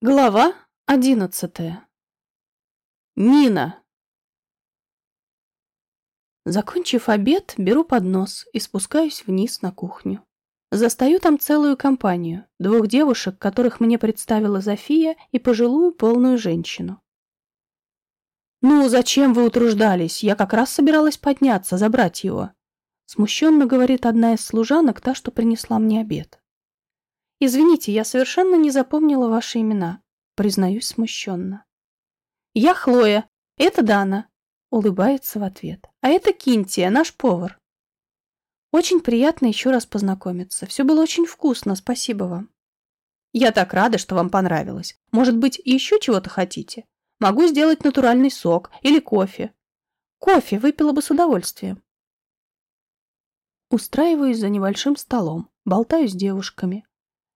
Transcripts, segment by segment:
Глава одиннадцатая. Нина. Закончив обед, беру поднос и спускаюсь вниз на кухню. Застаю там целую компанию, двух девушек, которых мне представила Зофия, и пожилую полную женщину. «Ну, зачем вы утруждались? Я как раз собиралась подняться, забрать его», смущенно говорит одна из служанок, та, что принесла мне обед. «Извините, я совершенно не запомнила ваши имена», признаюсь смущенно. «Я Хлоя, это Дана», улыбается в ответ. «А это Кинтия, наш повар». «Очень приятно еще раз познакомиться. Все было очень вкусно, спасибо вам». «Я так рада, что вам понравилось. Может быть, еще чего-то хотите? Могу сделать натуральный сок или кофе». «Кофе выпила бы с удовольствием». Устраиваюсь за небольшим столом, болтаю с девушками.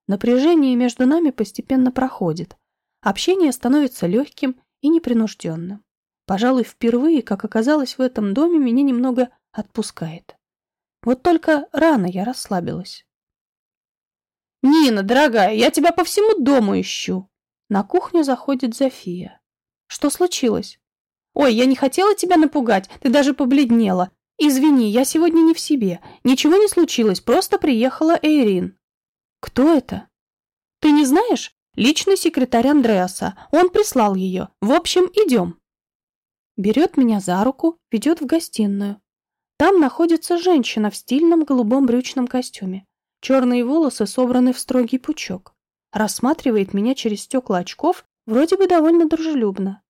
Напряжение между нами постепенно проходит. Общение становится легким и непринужденным. Пожалуй, впервые, как оказалось в этом доме, меня немного отпускает. Вот только рано я расслабилась. «Нина, дорогая, я тебя по всему дому ищу!» На кухню заходит Зофия. «Что случилось?» «Ой, я не хотела тебя напугать, ты даже побледнела. Извини, я сегодня не в себе. Ничего не случилось, просто приехала Эйрин». «Кто это?» «Ты не знаешь? Личный секретарь Андреаса. Он прислал ее. В общем, идем». Берет меня за руку, ведет в гостиную. Там находится женщина в стильном голубом брючном костюме. Черные волосы собраны в строгий пучок. Рассматривает меня через стекла очков, вроде бы довольно дружелюбно.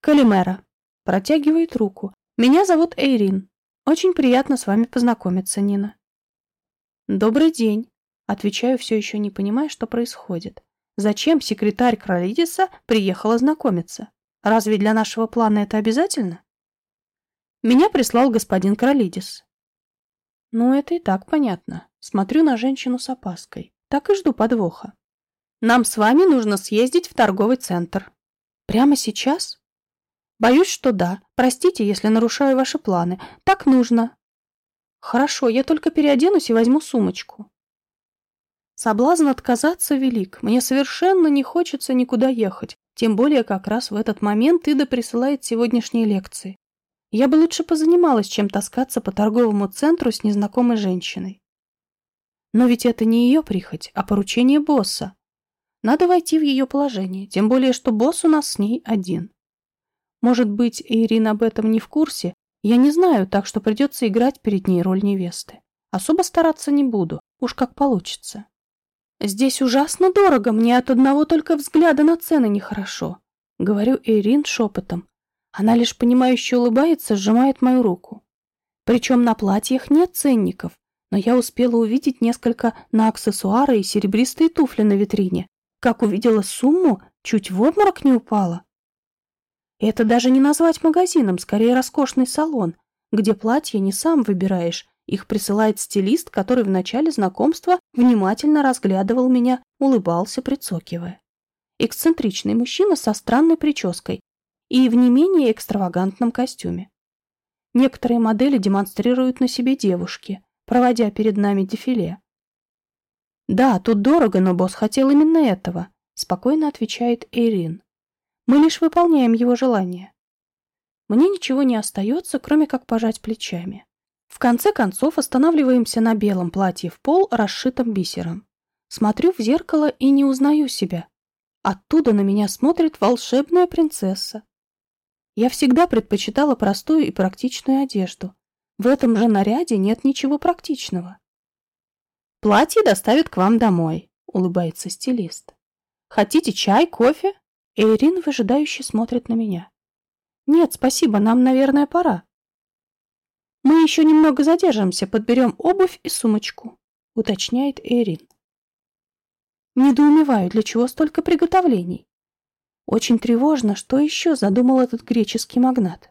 Калимера. Протягивает руку. Меня зовут Эйрин. Очень приятно с вами познакомиться, Нина. Добрый день. Отвечаю, все еще не понимая, что происходит. Зачем секретарь Кролидиса приехала знакомиться? Разве для нашего плана это обязательно? Меня прислал господин Кролидис. Ну, это и так понятно. Смотрю на женщину с опаской. Так и жду подвоха. Нам с вами нужно съездить в торговый центр. Прямо сейчас? Боюсь, что да. Простите, если нарушаю ваши планы. Так нужно. Хорошо, я только переоденусь и возьму сумочку. Соблазн отказаться велик. Мне совершенно не хочется никуда ехать. Тем более как раз в этот момент Ида присылает сегодняшние лекции. Я бы лучше позанималась, чем таскаться по торговому центру с незнакомой женщиной. Но ведь это не ее прихоть, а поручение босса. Надо войти в ее положение, тем более, что босс у нас с ней один. Может быть, Ирина об этом не в курсе, я не знаю, так что придется играть перед ней роль невесты. Особо стараться не буду, уж как получится. «Здесь ужасно дорого, мне от одного только взгляда на цены нехорошо», — говорю Эйрин шепотом. Она лишь понимающе улыбается, сжимает мою руку. Причем на платьях нет ценников, но я успела увидеть несколько на аксессуары и серебристые туфли на витрине. Как увидела сумму, чуть в обморок не упала. Это даже не назвать магазином, скорее роскошный салон, где платье не сам выбираешь, их присылает стилист, который в начале знакомства внимательно разглядывал меня, улыбался, прицокивая. Эксцентричный мужчина со странной прической и в не менее экстравагантном костюме. Некоторые модели демонстрируют на себе девушки, проводя перед нами дефиле. «Да, тут дорого, но босс хотел именно этого», — спокойно отвечает Эйрин. «Мы лишь выполняем его желание». Мне ничего не остается, кроме как пожать плечами. В конце концов останавливаемся на белом платье в пол, расшитом бисером. Смотрю в зеркало и не узнаю себя. Оттуда на меня смотрит волшебная принцесса. Я всегда предпочитала простую и практичную одежду. В этом же наряде нет ничего практичного. «Платье доставят к вам домой», — улыбается стилист. «Хотите чай, кофе?» Эйрин выжидающе смотрит на меня. «Нет, спасибо, нам, наверное, пора». «Мы еще немного задержимся, подберем обувь и сумочку», — уточняет Эрин. Недоумеваю, для чего столько приготовлений. Очень тревожно, что еще задумал этот греческий магнат.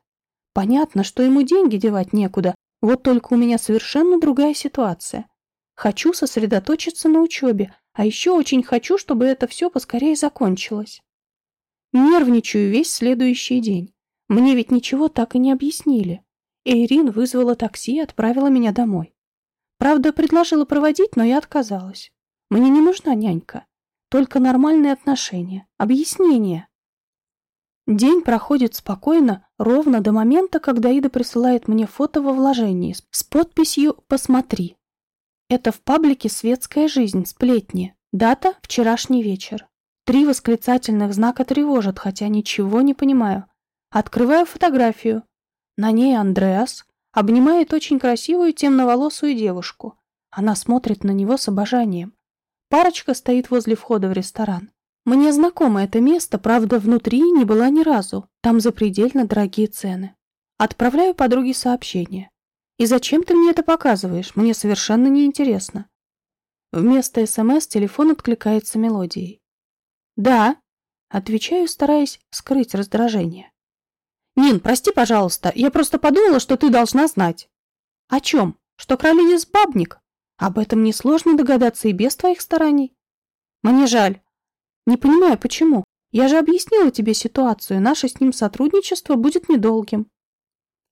Понятно, что ему деньги девать некуда, вот только у меня совершенно другая ситуация. Хочу сосредоточиться на учебе, а еще очень хочу, чтобы это все поскорее закончилось. Нервничаю весь следующий день. Мне ведь ничего так и не объяснили. Эйрин вызвала такси и отправила меня домой. Правда, предложила проводить, но я отказалась. Мне не нужна нянька. только нормальные отношения, объяснения. День проходит спокойно, ровно до момента, когда Ида присылает мне фото во вложении с подписью «Посмотри». Это в паблике «Светская жизнь», сплетни. Дата – вчерашний вечер. Три восклицательных знака тревожат, хотя ничего не понимаю. Открываю фотографию. На ней Андреас обнимает очень красивую темноволосую девушку. Она смотрит на него с обожанием. Парочка стоит возле входа в ресторан. Мне знакомо это место, правда, внутри не была ни разу. Там запредельно дорогие цены. Отправляю подруге сообщение. «И зачем ты мне это показываешь? Мне совершенно неинтересно». Вместо СМС телефон откликается мелодией. «Да», — отвечаю, стараясь скрыть раздражение. «Нин, прости, пожалуйста, я просто подумала, что ты должна знать». «О чем? Что Кролинис бабник?» Об этом несложно догадаться и без твоих стараний. Мне жаль. Не понимаю, почему. Я же объяснила тебе ситуацию, наше с ним сотрудничество будет недолгим.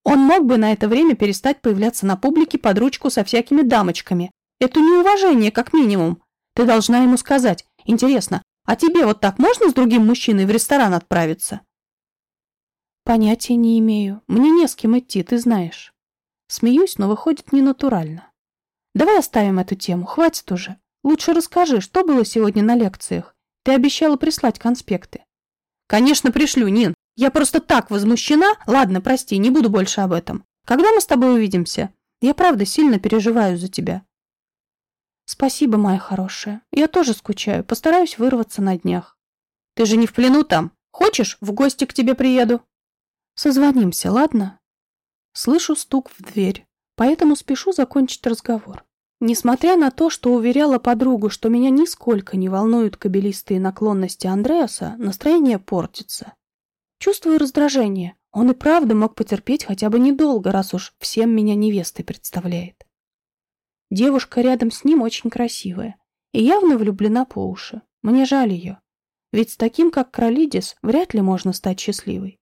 Он мог бы на это время перестать появляться на публике под ручку со всякими дамочками. Это неуважение, как минимум. Ты должна ему сказать. Интересно, а тебе вот так можно с другим мужчиной в ресторан отправиться? Понятия не имею. Мне не с кем идти, ты знаешь. Смеюсь, но выходит ненатурально. Давай оставим эту тему, хватит уже. Лучше расскажи, что было сегодня на лекциях. Ты обещала прислать конспекты. Конечно, пришлю, Нин. Я просто так возмущена. Ладно, прости, не буду больше об этом. Когда мы с тобой увидимся? Я правда сильно переживаю за тебя. Спасибо, моя хорошая. Я тоже скучаю. Постараюсь вырваться на днях. Ты же не в плену там. Хочешь, в гости к тебе приеду? Созвонимся, ладно? Слышу стук в дверь поэтому спешу закончить разговор. Несмотря на то, что уверяла подругу, что меня нисколько не волнуют кабелистые наклонности Андреаса, настроение портится. Чувствую раздражение. Он и правда мог потерпеть хотя бы недолго, раз уж всем меня невестой представляет. Девушка рядом с ним очень красивая и явно влюблена по уши. Мне жаль ее. Ведь с таким, как Кролидис, вряд ли можно стать счастливой.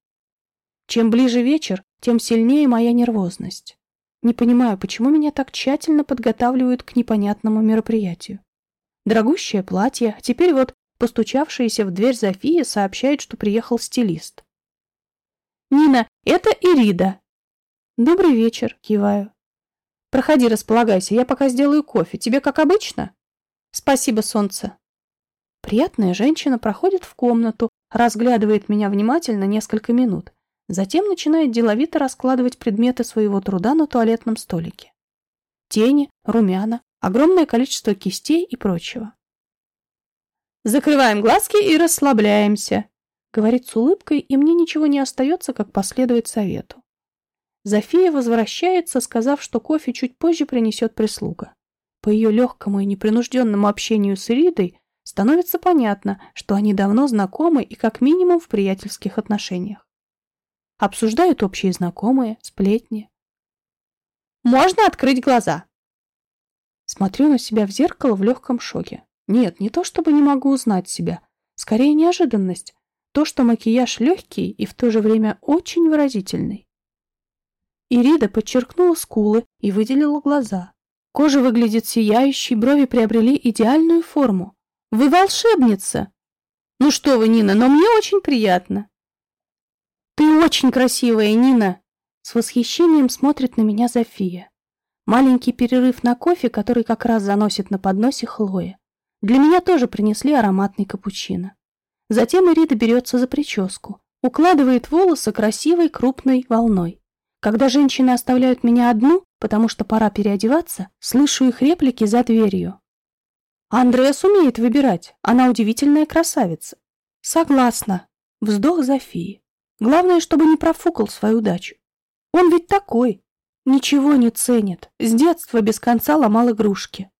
Чем ближе вечер, тем сильнее моя нервозность. Не понимаю, почему меня так тщательно подготавливают к непонятному мероприятию. Дорогущее платье, а теперь вот постучавшаяся в дверь Зофия сообщает, что приехал стилист. «Нина, это Ирида!» «Добрый вечер», — киваю. «Проходи, располагайся, я пока сделаю кофе. Тебе как обычно?» «Спасибо, солнце». Приятная женщина проходит в комнату, разглядывает меня внимательно несколько минут, Затем начинает деловито раскладывать предметы своего труда на туалетном столике. Тени, румяна, огромное количество кистей и прочего. «Закрываем глазки и расслабляемся», — говорит с улыбкой, и мне ничего не остается, как последовать совету. Зофия возвращается, сказав, что кофе чуть позже принесет прислуга. По ее легкому и непринужденному общению с Иридой становится понятно, что они давно знакомы и как минимум в приятельских отношениях. Обсуждают общие знакомые, сплетни. «Можно открыть глаза!» Смотрю на себя в зеркало в легком шоке. Нет, не то чтобы не могу узнать себя. Скорее неожиданность. То, что макияж легкий и в то же время очень выразительный. Ирида подчеркнула скулы и выделила глаза. Кожа выглядит сияющей, брови приобрели идеальную форму. «Вы волшебница!» «Ну что вы, Нина, но мне очень приятно!» «Ты очень красивая, Нина!» С восхищением смотрит на меня Зофия. Маленький перерыв на кофе, который как раз заносит на подносе Хлоя. Для меня тоже принесли ароматный капучино. Затем Ирида берется за прическу, укладывает волосы красивой крупной волной. Когда женщины оставляют меня одну, потому что пора переодеваться, слышу их реплики за дверью. Андреас умеет выбирать, она удивительная красавица. Согласна. Вздох Зофии. Главное, чтобы не профукал свою удачу. Он ведь такой. Ничего не ценит. С детства без конца ломал игрушки.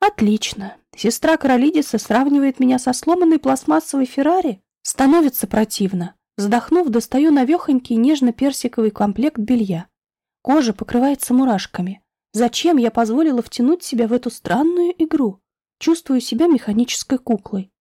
Отлично. Сестра Каролидиса сравнивает меня со сломанной пластмассовой Феррари. Становится противно. Вздохнув, достаю навехонький нежно-персиковый комплект белья. Кожа покрывается мурашками. Зачем я позволила втянуть себя в эту странную игру? Чувствую себя механической куклой.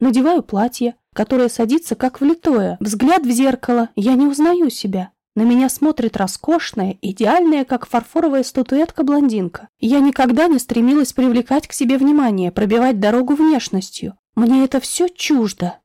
Надеваю платье, которое садится как влитое. Взгляд в зеркало, я не узнаю себя. На меня смотрит роскошная, идеальная, как фарфоровая статуэтка блондинка. Я никогда не стремилась привлекать к себе внимание, пробивать дорогу внешностью. Мне это все чуждо.